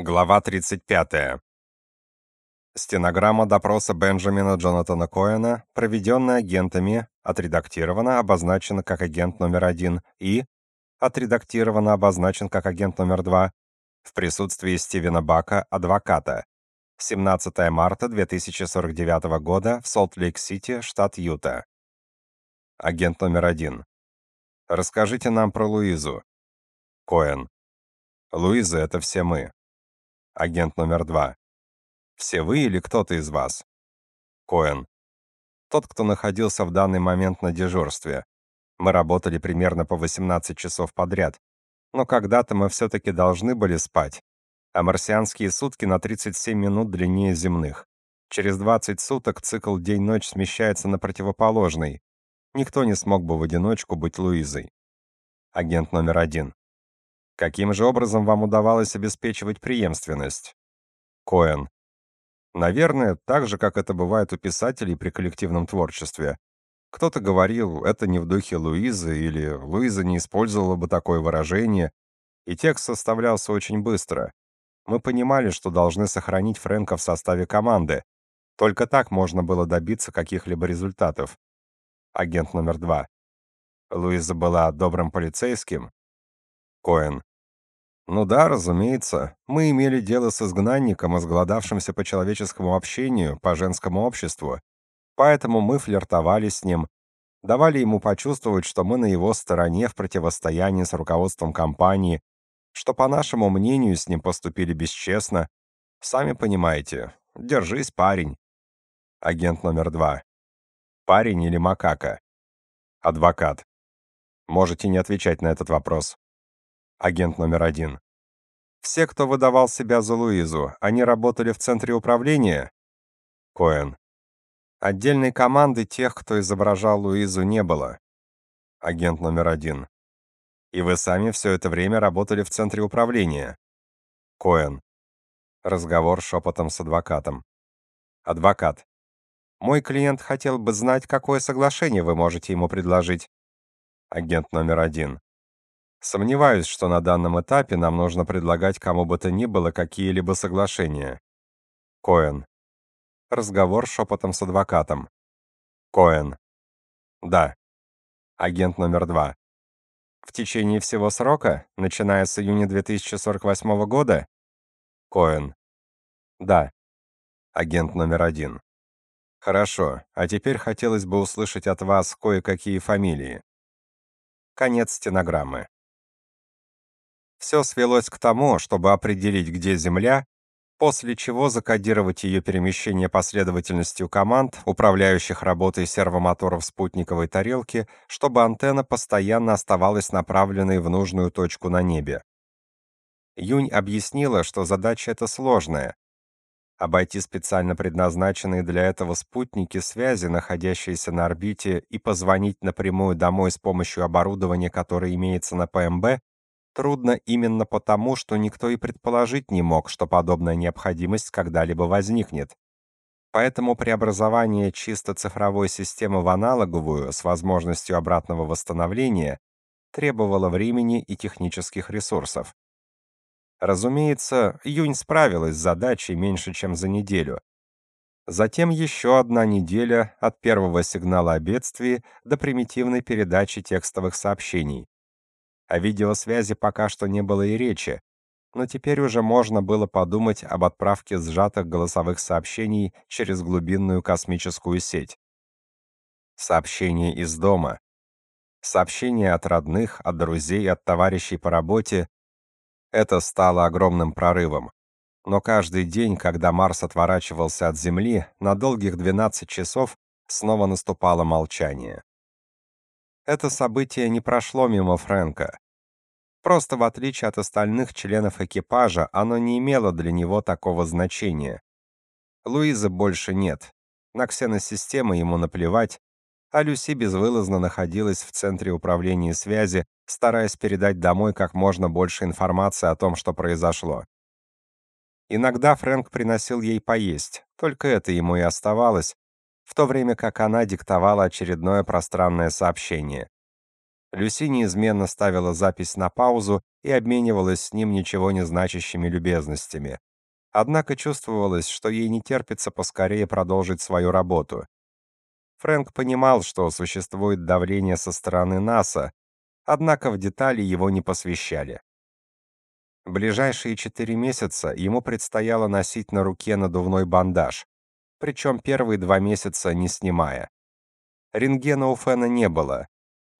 Глава 35. Стенограмма допроса Бенджамина Джонатана Коэна, проведенная агентами, отредактирована, обозначена как агент номер один и отредактирована, обозначен как агент номер два в присутствии Стивена Бака, адвоката. 17 марта 2049 года в Солт-Лейк-Сити, штат Юта. Агент номер один. Расскажите нам про Луизу. Коэн. Луиза — это все мы. Агент номер два. Все вы или кто-то из вас? Коэн. Тот, кто находился в данный момент на дежурстве. Мы работали примерно по 18 часов подряд. Но когда-то мы все-таки должны были спать. А марсианские сутки на 37 минут длиннее земных. Через 20 суток цикл день-ночь смещается на противоположный. Никто не смог бы в одиночку быть Луизой. Агент номер один. Каким же образом вам удавалось обеспечивать преемственность? Коэн. Наверное, так же, как это бывает у писателей при коллективном творчестве. Кто-то говорил, это не в духе Луизы, или Луиза не использовала бы такое выражение, и текст составлялся очень быстро. Мы понимали, что должны сохранить Фрэнка в составе команды. Только так можно было добиться каких-либо результатов. Агент номер два. Луиза была добрым полицейским. Коэн. Ну да, разумеется. Мы имели дело с изгнанником, изголодавшимся по человеческому общению, по женскому обществу. Поэтому мы флиртовали с ним, давали ему почувствовать, что мы на его стороне в противостоянии с руководством компании, что, по нашему мнению, с ним поступили бесчестно. Сами понимаете. Держись, парень. Агент номер два. Парень или макака? Адвокат. Можете не отвечать на этот вопрос. Агент номер один. Все, кто выдавал себя за Луизу, они работали в центре управления? Коэн. Отдельной команды тех, кто изображал Луизу, не было. Агент номер один. И вы сами все это время работали в центре управления? Коэн. Разговор шепотом с адвокатом. Адвокат. Мой клиент хотел бы знать, какое соглашение вы можете ему предложить. Агент номер один. Сомневаюсь, что на данном этапе нам нужно предлагать кому бы то ни было какие-либо соглашения. Коэн. Разговор шепотом с адвокатом. Коэн. Да. Агент номер два. В течение всего срока, начиная с июня 2048 года? Коэн. Да. Агент номер один. Хорошо, а теперь хотелось бы услышать от вас кое-какие фамилии. Конец стенограммы. Все свелось к тому, чтобы определить, где Земля, после чего закодировать ее перемещение последовательностью команд, управляющих работой сервомоторов спутниковой тарелки, чтобы антенна постоянно оставалась направленной в нужную точку на небе. Юнь объяснила, что задача эта сложная. Обойти специально предназначенные для этого спутники связи, находящиеся на орбите, и позвонить напрямую домой с помощью оборудования, которое имеется на ПМБ, трудно именно потому, что никто и предположить не мог, что подобная необходимость когда-либо возникнет. Поэтому преобразование чисто цифровой системы в аналоговую с возможностью обратного восстановления требовало времени и технических ресурсов. Разумеется, Юнь справилась с задачей меньше, чем за неделю. Затем еще одна неделя от первого сигнала о бедствии до примитивной передачи текстовых сообщений. О видеосвязи пока что не было и речи, но теперь уже можно было подумать об отправке сжатых голосовых сообщений через глубинную космическую сеть. Сообщения из дома. Сообщения от родных, от друзей, от товарищей по работе. Это стало огромным прорывом. Но каждый день, когда Марс отворачивался от Земли, на долгих 12 часов снова наступало молчание. Это событие не прошло мимо Фрэнка. Просто в отличие от остальных членов экипажа, оно не имело для него такого значения. Луизы больше нет. На ксеносистемы ему наплевать, а Люси безвылазно находилась в центре управления связи, стараясь передать домой как можно больше информации о том, что произошло. Иногда Фрэнк приносил ей поесть, только это ему и оставалось, в то время как она диктовала очередное пространное сообщение. Люси неизменно ставила запись на паузу и обменивалась с ним ничего не значащими любезностями. Однако чувствовалось, что ей не терпится поскорее продолжить свою работу. Фрэнк понимал, что существует давление со стороны НАСА, однако в детали его не посвящали. Ближайшие четыре месяца ему предстояло носить на руке надувной бандаж, причем первые два месяца не снимая. Рентгена у Фена не было.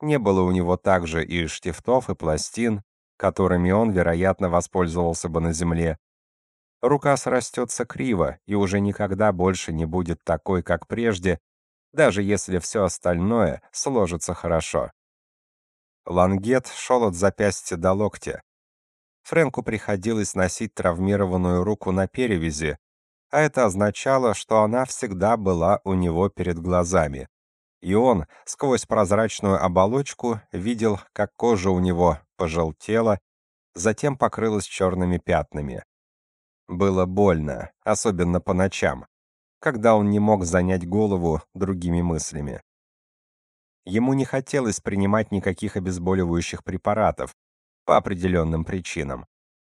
Не было у него также и штифтов, и пластин, которыми он, вероятно, воспользовался бы на земле. Рука срастется криво и уже никогда больше не будет такой, как прежде, даже если все остальное сложится хорошо. Лангет шел от запястья до локтя. Фрэнку приходилось носить травмированную руку на перевязи, а это означало, что она всегда была у него перед глазами. И он, сквозь прозрачную оболочку, видел, как кожа у него пожелтела, затем покрылась черными пятнами. Было больно, особенно по ночам, когда он не мог занять голову другими мыслями. Ему не хотелось принимать никаких обезболивающих препаратов по определенным причинам.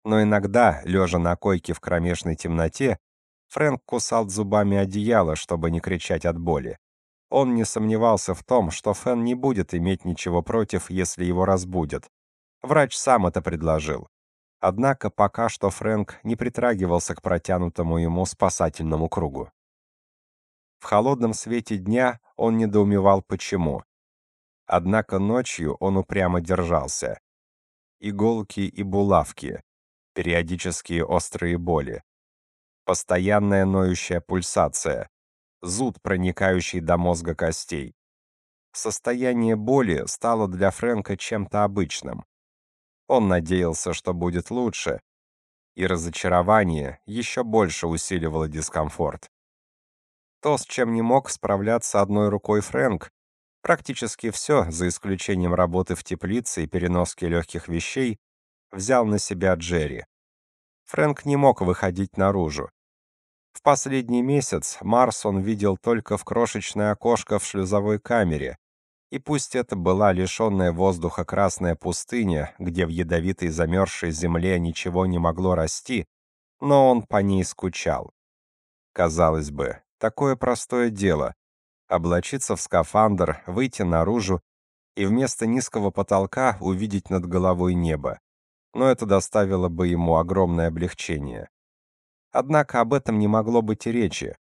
Но иногда, лежа на койке в кромешной темноте, Фрэнк кусал зубами одеяло, чтобы не кричать от боли. Он не сомневался в том, что Фэн не будет иметь ничего против, если его разбудят. Врач сам это предложил. Однако пока что Фрэнк не притрагивался к протянутому ему спасательному кругу. В холодном свете дня он недоумевал почему. Однако ночью он упрямо держался. Иголки и булавки, периодические острые боли, постоянная ноющая пульсация, зуд, проникающий до мозга костей. Состояние боли стало для Фрэнка чем-то обычным. Он надеялся, что будет лучше, и разочарование еще больше усиливало дискомфорт. То, с чем не мог справляться одной рукой Фрэнк, практически все, за исключением работы в теплице и переноски легких вещей, взял на себя Джерри. Фрэнк не мог выходить наружу. В последний месяц Марс он видел только в крошечное окошко в шлюзовой камере, и пусть это была лишенная воздуха красная пустыня, где в ядовитой замерзшей земле ничего не могло расти, но он по ней скучал. Казалось бы, такое простое дело — облачиться в скафандр, выйти наружу и вместо низкого потолка увидеть над головой небо. Но это доставило бы ему огромное облегчение. Однако об этом не могло быть и речи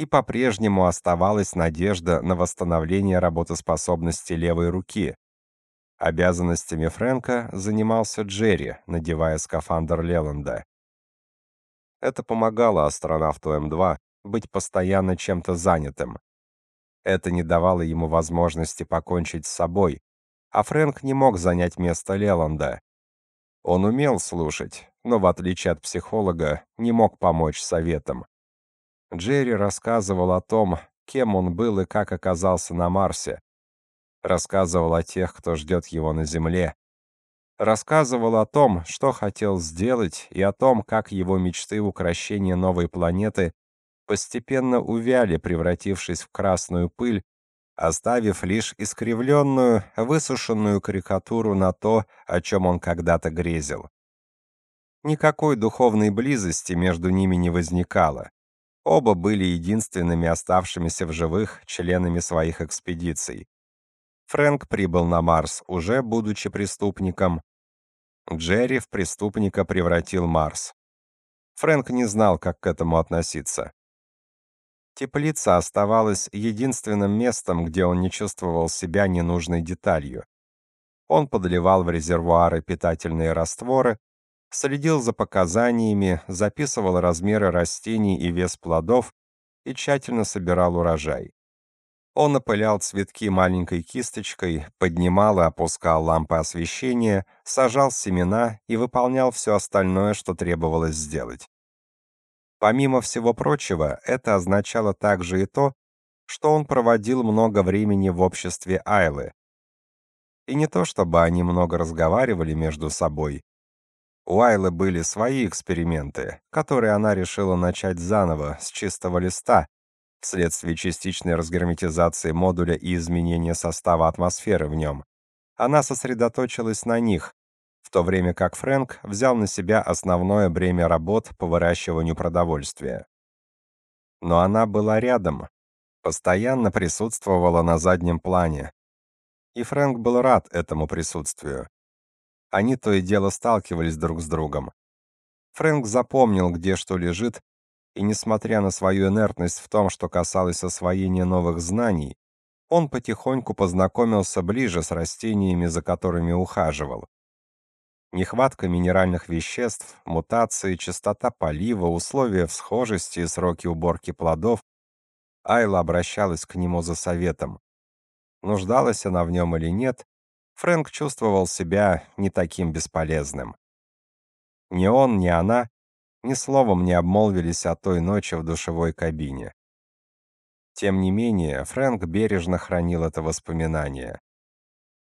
и по-прежнему оставалась надежда на восстановление работоспособности левой руки. Обязанностями Фрэнка занимался Джерри, надевая скафандр Леланда. Это помогало астронавту М2 быть постоянно чем-то занятым. Это не давало ему возможности покончить с собой, а Фрэнк не мог занять место Леланда. Он умел слушать, но в отличие от психолога, не мог помочь советом. Джерри рассказывал о том, кем он был и как оказался на Марсе. Рассказывал о тех, кто ждет его на Земле. Рассказывал о том, что хотел сделать, и о том, как его мечты укрощения новой планеты постепенно увяли, превратившись в красную пыль, оставив лишь искривленную, высушенную карикатуру на то, о чем он когда-то грезил. Никакой духовной близости между ними не возникало. Оба были единственными оставшимися в живых членами своих экспедиций. Фрэнк прибыл на Марс, уже будучи преступником. Джерри в преступника превратил Марс. Фрэнк не знал, как к этому относиться. Теплица оставалась единственным местом, где он не чувствовал себя ненужной деталью. Он подливал в резервуары питательные растворы, следил за показаниями, записывал размеры растений и вес плодов и тщательно собирал урожай. Он опылял цветки маленькой кисточкой, поднимал и опускал лампы освещения, сажал семена и выполнял все остальное, что требовалось сделать. Помимо всего прочего, это означало также и то, что он проводил много времени в обществе Айлы. И не то чтобы они много разговаривали между собой, у Айлы были свои эксперименты, которые она решила начать заново, с чистого листа, вследствие частичной разгерметизации модуля и изменения состава атмосферы в нем. Она сосредоточилась на них, в то время как Фрэнк взял на себя основное бремя работ по выращиванию продовольствия. Но она была рядом, постоянно присутствовала на заднем плане. И Фрэнк был рад этому присутствию. Они то и дело сталкивались друг с другом. Фрэнк запомнил, где что лежит, и несмотря на свою инертность в том, что касалось освоения новых знаний, он потихоньку познакомился ближе с растениями, за которыми ухаживал. Нехватка минеральных веществ, мутации, частота полива, условия всхожести и сроки уборки плодов. Айла обращалась к нему за советом. Нуждалась она в нем или нет, Фрэнк чувствовал себя не таким бесполезным. Ни он, ни она ни словом не обмолвились о той ночи в душевой кабине. Тем не менее, Фрэнк бережно хранил это воспоминание.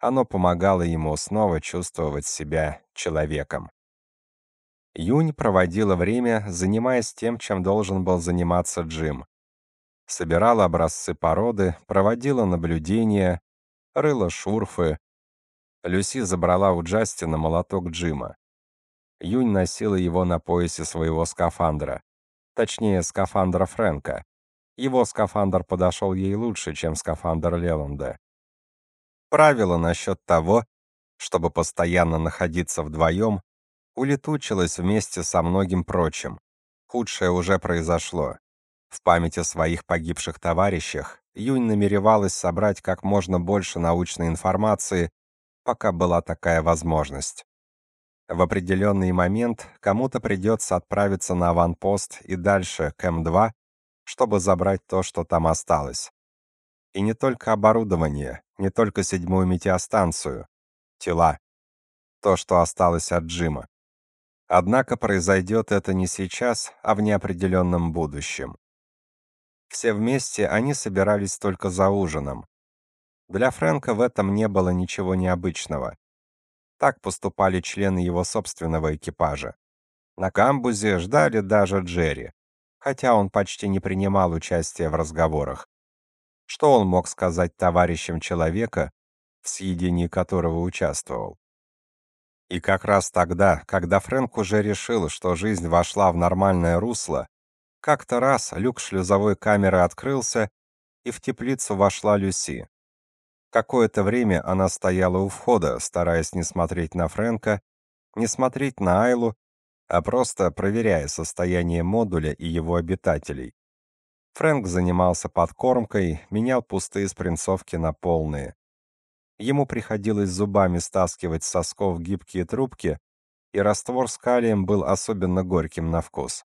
Оно помогало ему снова чувствовать себя человеком. Юнь проводила время, занимаясь тем, чем должен был заниматься Джим. Собирала образцы породы, проводила наблюдения, рыла шурфы. Люси забрала у Джастина молоток Джима. Юнь носила его на поясе своего скафандра. Точнее, скафандра Фрэнка. Его скафандр подошел ей лучше, чем скафандр Леланда. Правило насчет того, чтобы постоянно находиться вдвоем, улетучилось вместе со многим прочим. Худшее уже произошло. В память о своих погибших товарищах Юнь намеревалась собрать как можно больше научной информации, пока была такая возможность. В определенный момент кому-то придется отправиться на аванпост и дальше к М2, чтобы забрать то, что там осталось. И не только оборудование, не только седьмую метеостанцию, тела. То, что осталось от Джима. Однако произойдет это не сейчас, а в неопределенном будущем. Все вместе они собирались только за ужином. Для Фрэнка в этом не было ничего необычного. Так поступали члены его собственного экипажа. На камбузе ждали даже Джерри, хотя он почти не принимал участия в разговорах. Что он мог сказать товарищам человека, в съедении которого участвовал? И как раз тогда, когда Фрэнк уже решил, что жизнь вошла в нормальное русло, как-то раз люк шлюзовой камеры открылся, и в теплицу вошла Люси. Какое-то время она стояла у входа, стараясь не смотреть на Фрэнка, не смотреть на Айлу, а просто проверяя состояние модуля и его обитателей. Фрэнк занимался подкормкой, менял пустые спринцовки на полные. Ему приходилось зубами стаскивать с сосков гибкие трубки, и раствор с калием был особенно горьким на вкус.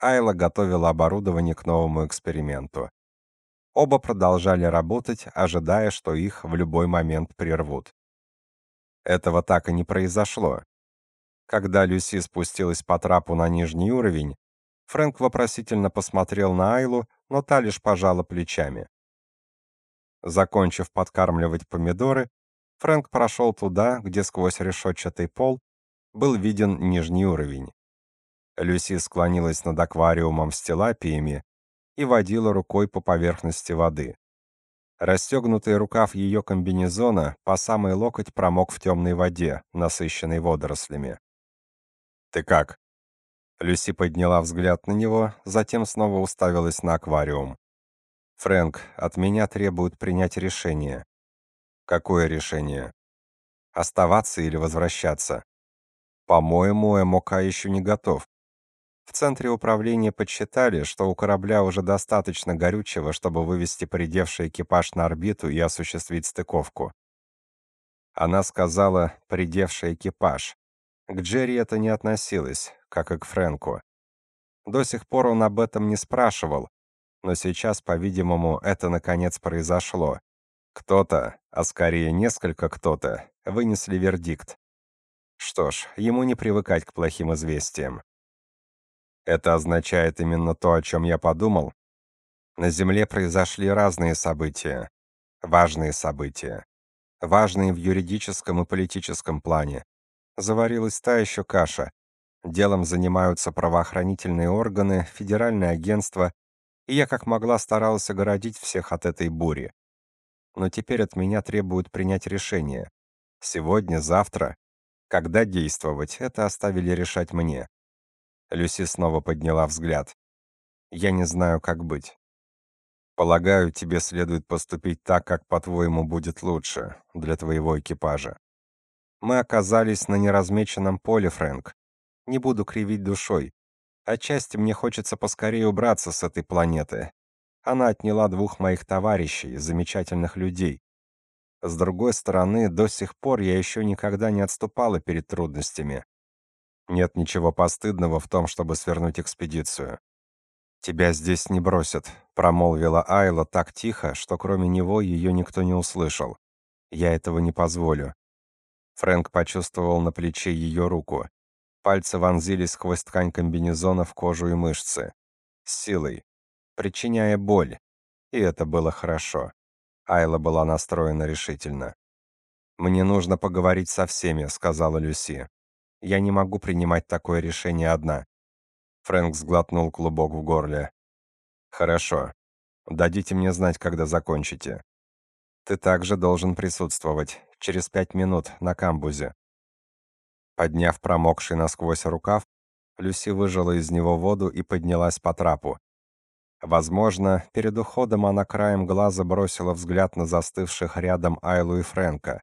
Айла готовила оборудование к новому эксперименту. Оба продолжали работать, ожидая, что их в любой момент прервут. Этого так и не произошло. Когда Люси спустилась по трапу на нижний уровень, Фрэнк вопросительно посмотрел на Айлу, но та лишь пожала плечами. Закончив подкармливать помидоры, Фрэнк прошел туда, где сквозь решетчатый пол был виден нижний уровень. Люси склонилась над аквариумом с тилапиями и водила рукой по поверхности воды. Расстегнутый рукав ее комбинезона по самый локоть промок в темной воде, насыщенной водорослями. «Ты как?» Люси подняла взгляд на него, затем снова уставилась на аквариум. «Фрэнк, от меня требуют принять решение». «Какое решение?» «Оставаться или возвращаться?» «По-моему, МОК еще не готов. В центре управления подсчитали, что у корабля уже достаточно горючего, чтобы вывести поредевший экипаж на орбиту и осуществить стыковку. Она сказала «поредевший экипаж». К Джерри это не относилось, как и к Фрэнку. До сих пор он об этом не спрашивал, но сейчас, по-видимому, это наконец произошло. Кто-то, а скорее несколько кто-то, вынесли вердикт. Что ж, ему не привыкать к плохим известиям. Это означает именно то, о чем я подумал. На Земле произошли разные события, важные события, важные в юридическом и политическом плане. Заварилась та еще каша. Делом занимаются правоохранительные органы, федеральное агентство, и я как могла старалась огородить всех от этой бури. Но теперь от меня требуют принять решение. Сегодня, завтра. Когда действовать, это оставили решать мне. Люси снова подняла взгляд. Я не знаю, как быть. Полагаю, тебе следует поступить так, как по-твоему будет лучше для твоего экипажа. Мы оказались на неразмеченном поле, Фрэнк. Не буду кривить душой. Отчасти мне хочется поскорее убраться с этой планеты. Она отняла двух моих товарищей, замечательных людей. С другой стороны, до сих пор я еще никогда не отступала перед трудностями. Нет ничего постыдного в том, чтобы свернуть экспедицию. Тебя здесь не бросят, промолвила Айла так тихо, что кроме него ее никто не услышал. Я этого не позволю. Фрэнк почувствовал на плече ее руку. Пальцы вонзились сквозь ткань комбинезона в кожу и мышцы. С силой, причиняя боль. И это было хорошо. Айла была настроена решительно. «Мне нужно поговорить со всеми», — сказала Люси. «Я не могу принимать такое решение одна». Фрэнк сглотнул клубок в горле. «Хорошо. Дадите мне знать, когда закончите. Ты также должен присутствовать. Через пять минут на камбузе». Подняв промокший насквозь рукав, Люси выжала из него воду и поднялась по трапу. Возможно, перед уходом она краем глаза бросила взгляд на застывших рядом Айлу и Фрэнка.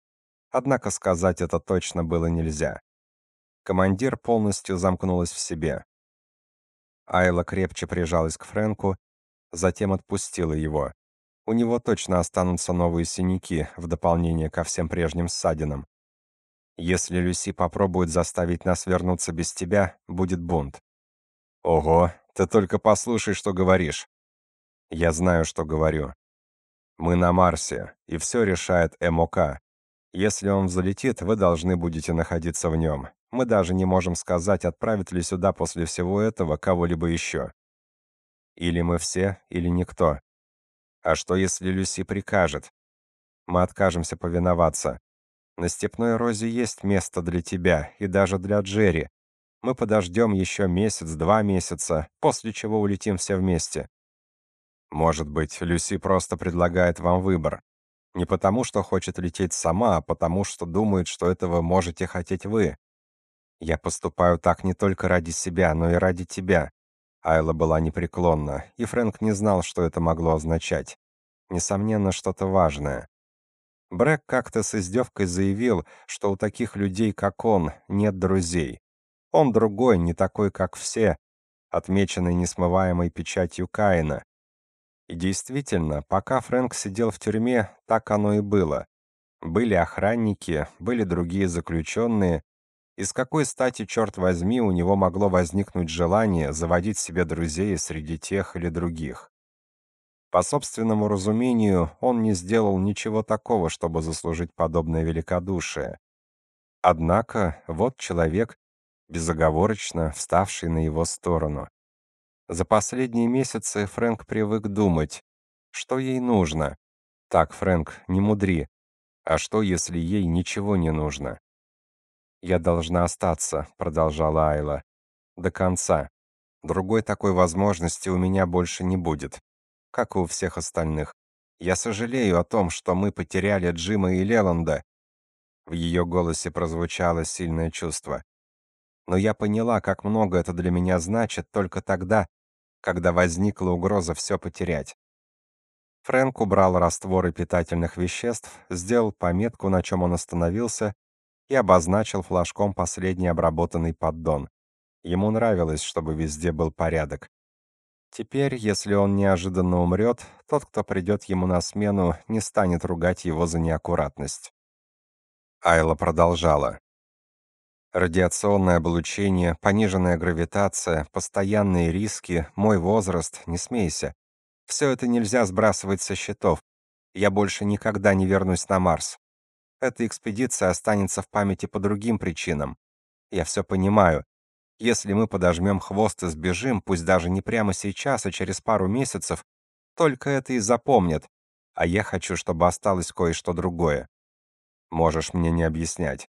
Однако сказать это точно было нельзя. Командир полностью замкнулась в себе. Айла крепче прижалась к Фрэнку, затем отпустила его. У него точно останутся новые синяки в дополнение ко всем прежним ссадинам. Если Люси попробует заставить нас вернуться без тебя, будет бунт. Ого, ты только послушай, что говоришь. Я знаю, что говорю. Мы на Марсе, и все решает МОК. Если он взлетит, вы должны будете находиться в нем. Мы даже не можем сказать, отправит ли сюда после всего этого кого-либо еще. Или мы все, или никто. А что, если Люси прикажет? Мы откажемся повиноваться. На степной розе есть место для тебя и даже для Джерри, мы подождем еще месяц-два месяца, после чего улетим все вместе. Может быть, Люси просто предлагает вам выбор. Не потому, что хочет лететь сама, а потому, что думает, что этого можете хотеть вы. Я поступаю так не только ради себя, но и ради тебя. Айла была непреклонна, и Фрэнк не знал, что это могло означать. Несомненно, что-то важное. Брэк как-то с издевкой заявил, что у таких людей, как он, нет друзей. Он другой, не такой, как все, отмеченный несмываемой печатью Каина. И действительно, пока Фрэнк сидел в тюрьме, так оно и было. Были охранники, были другие заключенные. И с какой стати, черт возьми, у него могло возникнуть желание заводить себе друзей среди тех или других? По собственному разумению, он не сделал ничего такого, чтобы заслужить подобное великодушие. Однако, вот человек, безоговорочно вставший на его сторону. За последние месяцы Фрэнк привык думать, что ей нужно. Так, Фрэнк, не мудри. А что, если ей ничего не нужно? Я должна остаться, продолжала Айла, до конца. Другой такой возможности у меня больше не будет, как и у всех остальных. Я сожалею о том, что мы потеряли Джима и Леланда. В ее голосе прозвучало сильное чувство но я поняла, как много это для меня значит только тогда, когда возникла угроза все потерять. Фрэнк убрал растворы питательных веществ, сделал пометку, на чем он остановился, и обозначил флажком последний обработанный поддон. Ему нравилось, чтобы везде был порядок. Теперь, если он неожиданно умрет, тот, кто придет ему на смену, не станет ругать его за неаккуратность. Айла продолжала. Радиационное облучение, пониженная гравитация, постоянные риски, мой возраст, не смейся. Все это нельзя сбрасывать со счетов. Я больше никогда не вернусь на Марс. Эта экспедиция останется в памяти по другим причинам. Я все понимаю. Если мы подожмем хвост и сбежим, пусть даже не прямо сейчас, а через пару месяцев, только это и запомнят. А я хочу, чтобы осталось кое-что другое. Можешь мне не объяснять.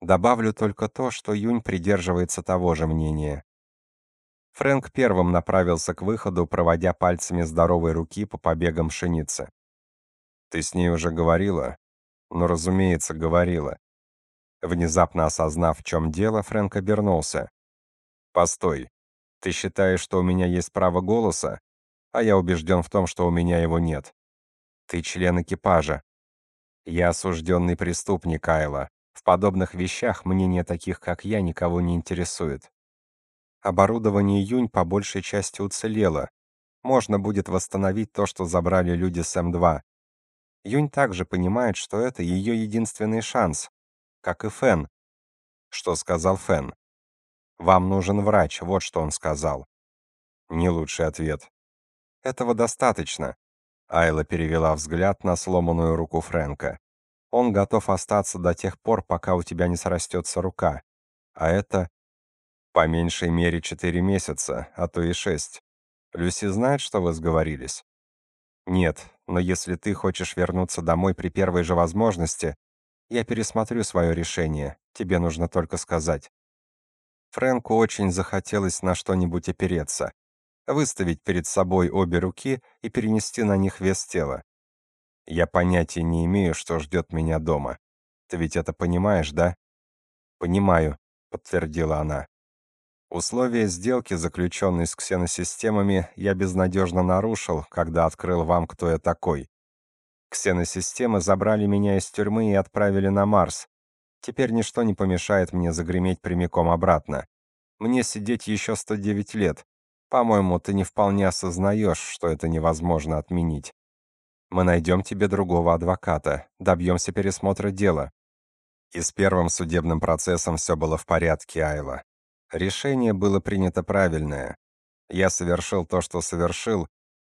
Добавлю только то, что Юнь придерживается того же мнения. Фрэнк первым направился к выходу, проводя пальцами здоровой руки по побегам пшеницы. Ты с ней уже говорила? Ну, разумеется, говорила. Внезапно осознав, в чем дело, Фрэнк обернулся. «Постой. Ты считаешь, что у меня есть право голоса? А я убежден в том, что у меня его нет. Ты член экипажа. Я осужденный преступник, Айла. В подобных вещах мнение таких, как я, никого не интересует. Оборудование Юнь по большей части уцелело. Можно будет восстановить то, что забрали люди с М2. Юнь также понимает, что это ее единственный шанс, как и Фэн. Что сказал Фэн? Вам нужен врач, вот что он сказал. Не лучший ответ. Этого достаточно. Айла перевела взгляд на сломанную руку Фрэнка. Он готов остаться до тех пор, пока у тебя не срастется рука. А это по меньшей мере четыре месяца, а то и шесть. Люси знает, что вы сговорились? Нет, но если ты хочешь вернуться домой при первой же возможности, я пересмотрю свое решение. Тебе нужно только сказать. Фрэнку очень захотелось на что-нибудь опереться выставить перед собой обе руки и перенести на них вес тела. Я понятия не имею, что ждет меня дома. Ты ведь это понимаешь, да? Понимаю, подтвердила она. Условия сделки, заключенной с ксеносистемами, я безнадежно нарушил, когда открыл вам, кто я такой. Ксеносистемы забрали меня из тюрьмы и отправили на Марс. Теперь ничто не помешает мне загреметь прямиком обратно. Мне сидеть еще 109 лет, по-моему, ты не вполне осознаешь, что это невозможно отменить. Мы найдем тебе другого адвоката, добьемся пересмотра дела. И с первым судебным процессом все было в порядке, Айла. Решение было принято правильное. Я совершил то, что совершил,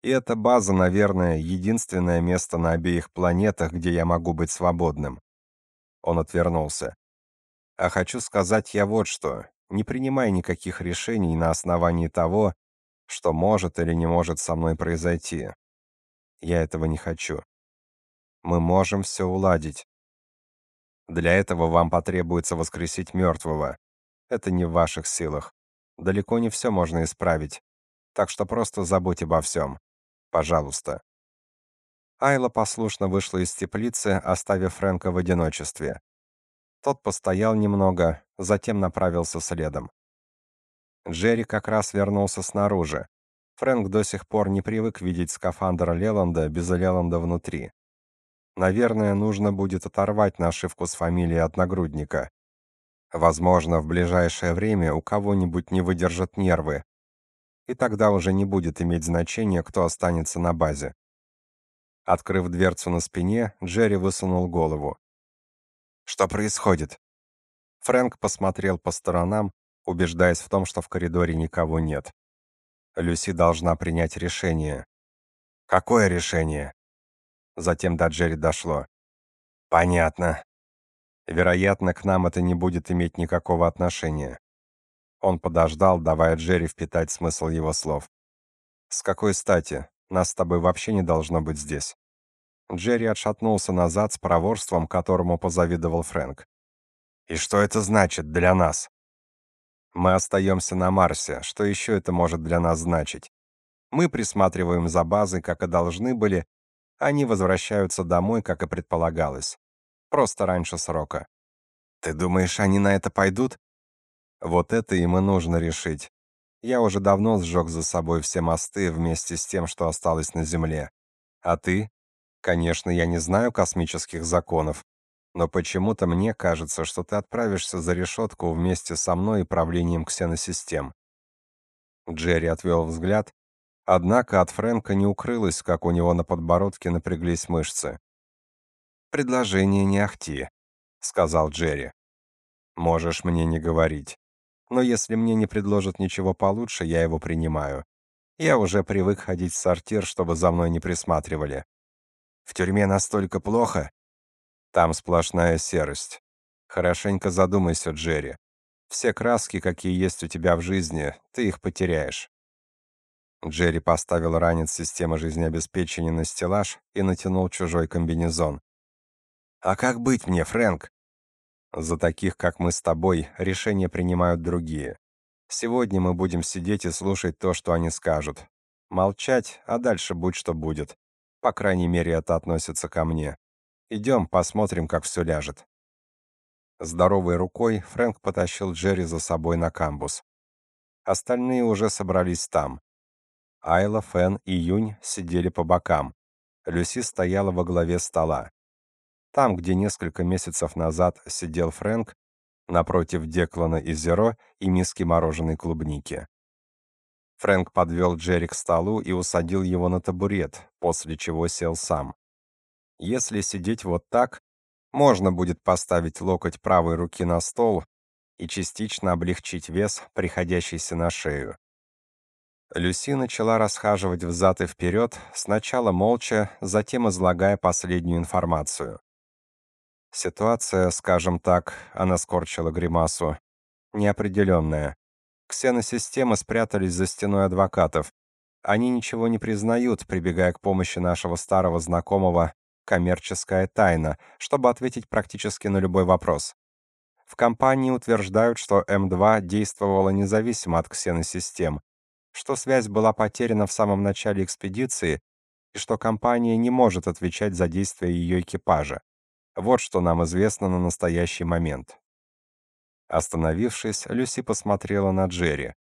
и эта база, наверное, единственное место на обеих планетах, где я могу быть свободным. Он отвернулся. А хочу сказать я вот что. Не принимай никаких решений на основании того, что может или не может со мной произойти. Я этого не хочу. Мы можем все уладить. Для этого вам потребуется воскресить мертвого. Это не в ваших силах. Далеко не все можно исправить. Так что просто забудь обо всем. Пожалуйста. Айла послушно вышла из теплицы, оставив Фрэнка в одиночестве. Тот постоял немного, затем направился следом. Джерри как раз вернулся снаружи. Фрэнк до сих пор не привык видеть скафандр Леланда без Леланда внутри. Наверное, нужно будет оторвать нашивку с фамилией одногрудника. Возможно, в ближайшее время у кого-нибудь не выдержат нервы. И тогда уже не будет иметь значения, кто останется на базе. Открыв дверцу на спине, Джерри высунул голову. Что происходит? Фрэнк посмотрел по сторонам, убеждаясь в том, что в коридоре никого нет. Люси должна принять решение. Какое решение? Затем до Джерри дошло. Понятно. Вероятно, к нам это не будет иметь никакого отношения. Он подождал, давая Джерри впитать смысл его слов. С какой стати? Нас с тобой вообще не должно быть здесь. Джерри отшатнулся назад с проворством, которому позавидовал Фрэнк. «И что это значит для нас?» «Мы остаемся на Марсе. Что еще это может для нас значить? Мы присматриваем за базой, как и должны были. Они возвращаются домой, как и предполагалось. Просто раньше срока. Ты думаешь, они на это пойдут? Вот это им и нужно решить. Я уже давно сжег за собой все мосты вместе с тем, что осталось на Земле. А ты? Конечно, я не знаю космических законов, но почему-то мне кажется, что ты отправишься за решетку вместе со мной и правлением ксеносистем. Джерри отвел взгляд, однако от Фрэнка не укрылось, как у него на подбородке напряглись мышцы. «Предложение не ахти», — сказал Джерри. «Можешь мне не говорить. Но если мне не предложат ничего получше, я его принимаю. Я уже привык ходить в сортир, чтобы за мной не присматривали. В тюрьме настолько плохо? Там сплошная серость. Хорошенько задумайся, Джерри. Все краски, какие есть у тебя в жизни, ты их потеряешь. Джерри поставил ранец системы жизнеобеспечения на стеллаж и натянул чужой комбинезон. А как быть мне, Фрэнк? За таких, как мы с тобой, решения принимают другие. Сегодня мы будем сидеть и слушать то, что они скажут. Молчать, а дальше будь что будет. По крайней мере, это относится ко мне. Идем, посмотрим, как все ляжет. Здоровой рукой Фрэнк потащил Джерри за собой на камбус. Остальные уже собрались там. Айла, Фен и Юнь сидели по бокам. Люси стояла во главе стола. Там, где несколько месяцев назад сидел Фрэнк, напротив Деклана и Зеро и миски мороженой клубники. Фрэнк подвел Джерри к столу и усадил его на табурет, после чего сел сам. Если сидеть вот так, можно будет поставить локоть правой руки на стол и частично облегчить вес, приходящийся на шею. Люси начала расхаживать взад и вперед, сначала молча, затем излагая последнюю информацию. Ситуация, скажем так, она скорчила гримасу, неопределенная. Ксеносистемы спрятались за стеной адвокатов. Они ничего не признают, прибегая к помощи нашего старого знакомого коммерческая тайна, чтобы ответить практически на любой вопрос. В компании утверждают, что М2 действовала независимо от ксеносистем, что связь была потеряна в самом начале экспедиции и что компания не может отвечать за действия ее экипажа. Вот что нам известно на настоящий момент. Остановившись, Люси посмотрела на Джерри.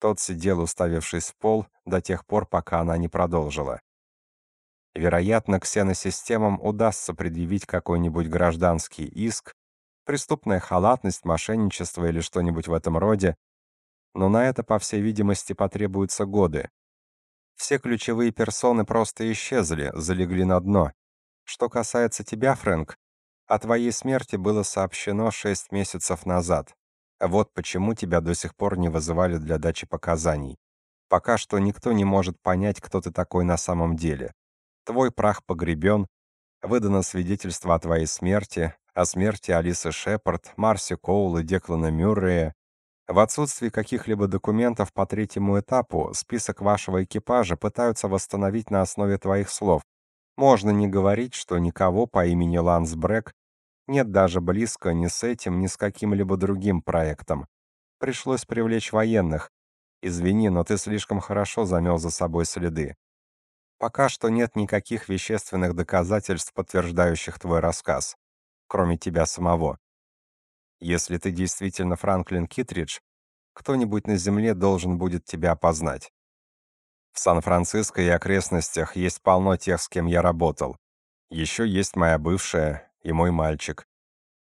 Тот сидел, уставившись в пол, до тех пор, пока она не продолжила. Вероятно, ксеносистемам удастся предъявить какой-нибудь гражданский иск, преступная халатность, мошенничество или что-нибудь в этом роде, но на это, по всей видимости, потребуются годы. Все ключевые персоны просто исчезли, залегли на дно. Что касается тебя, Фрэнк, о твоей смерти было сообщено шесть месяцев назад. Вот почему тебя до сих пор не вызывали для дачи показаний. Пока что никто не может понять, кто ты такой на самом деле. Твой прах погребен, выдано свидетельство о твоей смерти, о смерти Алисы Шепард, Марси Коул и Деклана Мюррея. В отсутствии каких-либо документов по третьему этапу список вашего экипажа пытаются восстановить на основе твоих слов. Можно не говорить, что никого по имени Ланс Брэк нет даже близко ни с этим, ни с каким-либо другим проектом. Пришлось привлечь военных. Извини, но ты слишком хорошо замел за собой следы. Пока что нет никаких вещественных доказательств, подтверждающих твой рассказ, кроме тебя самого. Если ты действительно Франклин Китридж, кто-нибудь на земле должен будет тебя опознать. В Сан-Франциско и окрестностях есть полно тех, с кем я работал. Еще есть моя бывшая и мой мальчик.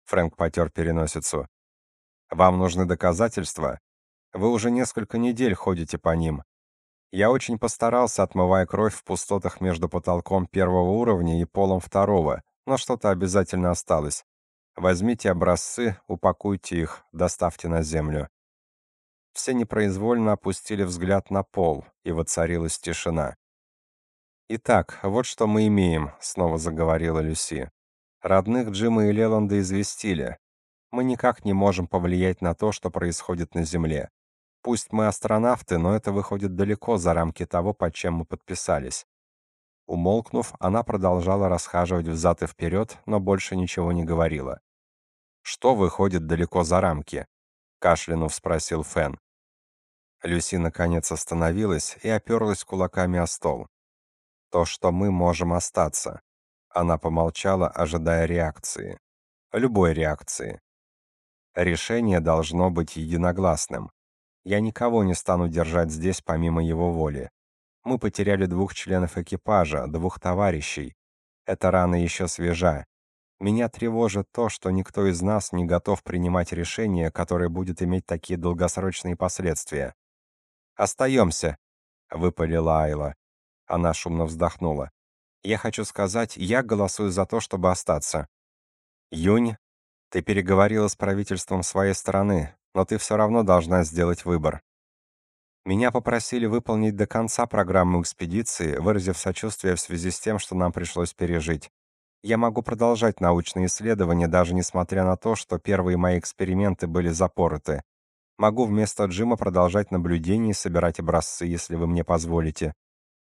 Фрэнк потер переносицу. Вам нужны доказательства? Вы уже несколько недель ходите по ним. Я очень постарался, отмывая кровь в пустотах между потолком первого уровня и полом второго, но что-то обязательно осталось. Возьмите образцы, упакуйте их, доставьте на землю. Все непроизвольно опустили взгляд на пол, и воцарилась тишина. «Итак, вот что мы имеем», — снова заговорила Люси. «Родных Джима и Леланда известили. Мы никак не можем повлиять на то, что происходит на Земле. Пусть мы астронавты, но это выходит далеко за рамки того, под чем мы подписались. Умолкнув, она продолжала расхаживать взад и вперед, но больше ничего не говорила. «Что выходит далеко за рамки?» — кашлянув спросил Фен. Люси наконец остановилась и оперлась кулаками о стол. «То, что мы можем остаться». Она помолчала, ожидая реакции. Любой реакции. Решение должно быть единогласным. Я никого не стану держать здесь помимо его воли. Мы потеряли двух членов экипажа, двух товарищей. Эта рана еще свежа. Меня тревожит то, что никто из нас не готов принимать решение, которое будет иметь такие долгосрочные последствия. «Остаемся», — выпалила Айла. Она шумно вздохнула. «Я хочу сказать, я голосую за то, чтобы остаться». «Юнь, ты переговорила с правительством своей страны но ты все равно должна сделать выбор. Меня попросили выполнить до конца программу экспедиции, выразив сочувствие в связи с тем, что нам пришлось пережить. Я могу продолжать научные исследования, даже несмотря на то, что первые мои эксперименты были запороты. Могу вместо Джима продолжать наблюдения и собирать образцы, если вы мне позволите.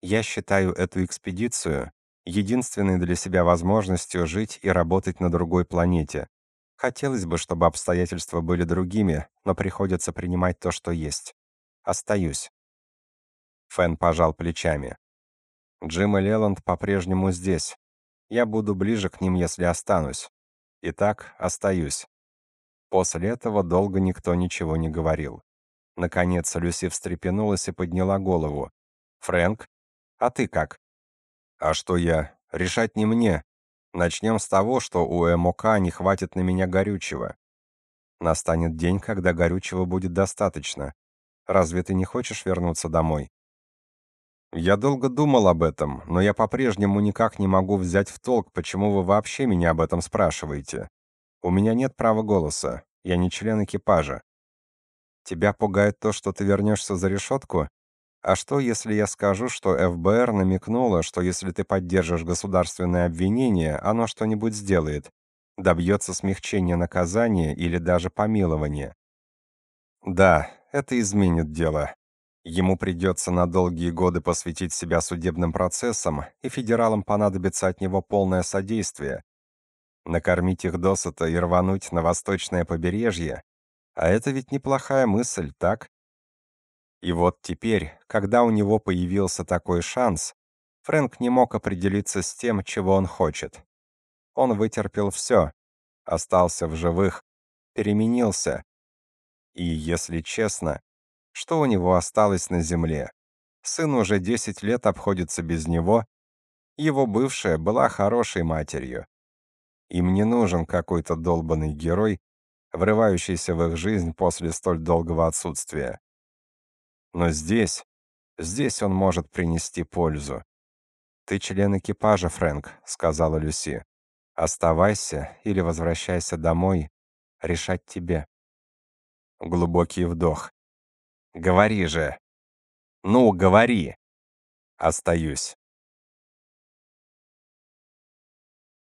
Я считаю эту экспедицию единственной для себя возможностью жить и работать на другой планете. Хотелось бы, чтобы обстоятельства были другими, но приходится принимать то, что есть. Остаюсь. Фэн пожал плечами. Джим и Леланд по-прежнему здесь. Я буду ближе к ним, если останусь. Итак, остаюсь. После этого долго никто ничего не говорил. Наконец Люси встрепенулась и подняла голову. «Фрэнк, а ты как?» «А что я? Решать не мне. Начнем с того, что у МОК не хватит на меня горючего. Настанет день, когда горючего будет достаточно. Разве ты не хочешь вернуться домой?» Я долго думал об этом, но я по-прежнему никак не могу взять в толк, почему вы вообще меня об этом спрашиваете. У меня нет права голоса. Я не член экипажа. Тебя пугает то, что ты вернешься за решетку? А что, если я скажу, что ФБР намекнуло, что если ты поддержишь государственное обвинение, оно что-нибудь сделает, добьется смягчения наказания или даже помилования? Да, это изменит дело. Ему придется на долгие годы посвятить себя судебным процессам, и федералам понадобится от него полное содействие. Накормить их досыта и рвануть на восточное побережье? А это ведь неплохая мысль, так? И вот теперь, когда у него появился такой шанс, Фрэнк не мог определиться с тем, чего он хочет. Он вытерпел все, остался в живых, переменился. И, если честно, что у него осталось на земле? Сын уже 10 лет обходится без него. Его бывшая была хорошей матерью. Им не нужен какой-то долбанный герой, врывающийся в их жизнь после столь долгого отсутствия. Но здесь, здесь он может принести пользу. «Ты член экипажа, Фрэнк», — сказала Люси. «Оставайся или возвращайся домой. Решать тебе». Глубокий вдох. «Говори же!» «Ну, говори!» «Остаюсь».